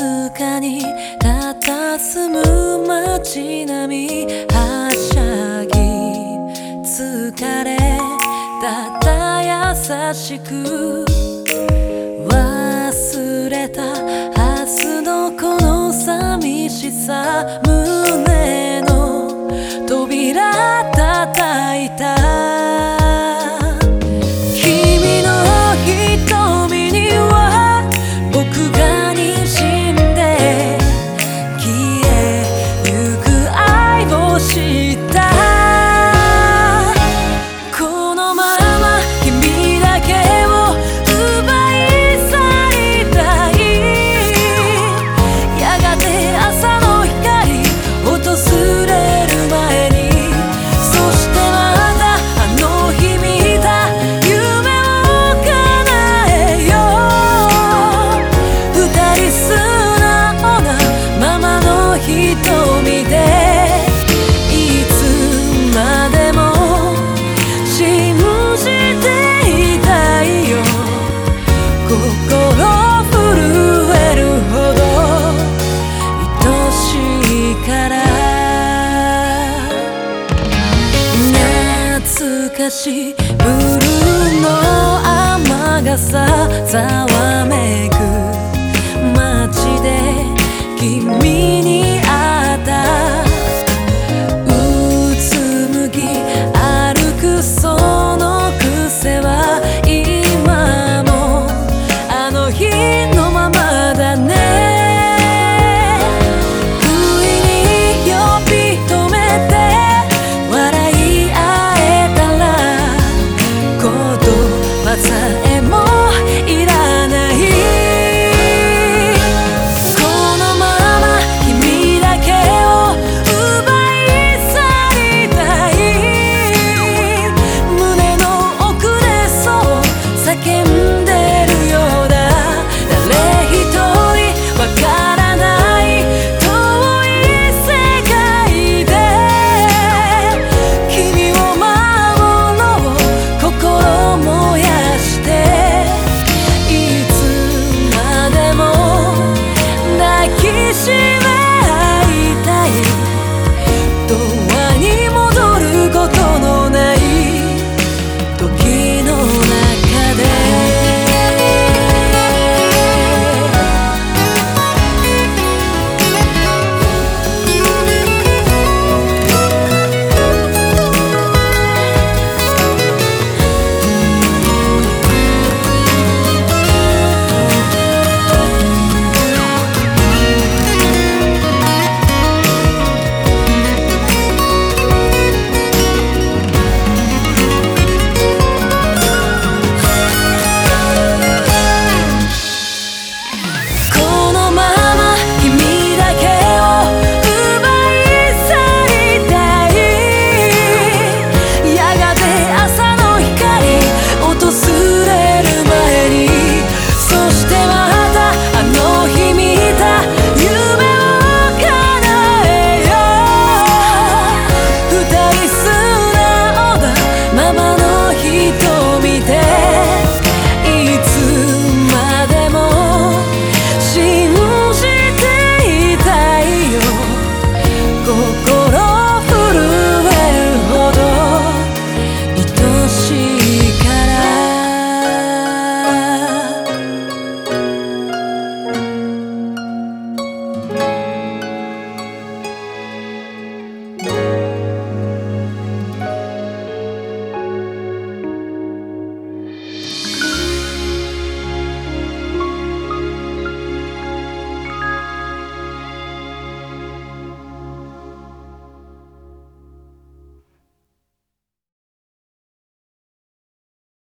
静かに佇む街並みはしゃぎ疲れただ優しく忘れたはずのこの寂しさ瞳でいつまでもじていたいよ。心震えるほどしいから。懐かしいブルーの雨さざわめく。抱きしめ